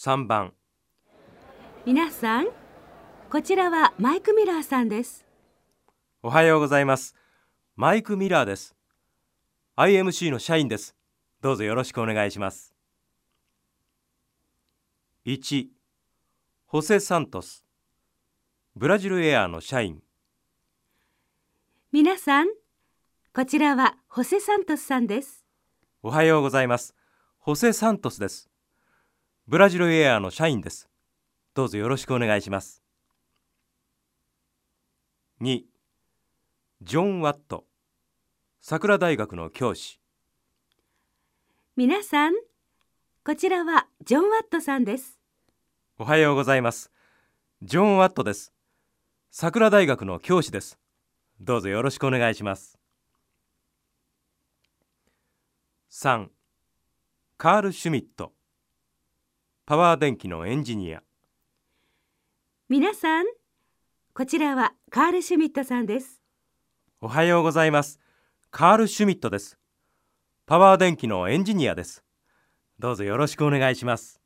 3番皆さんこちらはマイク・ミラーさんです。おはようございます。マイク・ミラーです。IMC の社員です。どうぞよろしくお願いします。1ホセ・サントス。ブラジルエアの社員。皆さんこちらはホセ・サントスさんです。おはようございます。ホセ・サントスですブラジルエアの社員です。どうぞよろしくお願いします。2ジョン・ワット。桜大学の教師。皆さんこちらはジョン・ワットさんです。おはようございます。ジョン・ワットです。桜大学の教師です。どうぞよろしくお願いします。3カール・シュミットパワー電気のエンジニア。皆さんこちらはカール・シュミットさんです。おはようございます。カール・シュミットです。パワー電気のエンジニアです。どうぞよろしくお願いします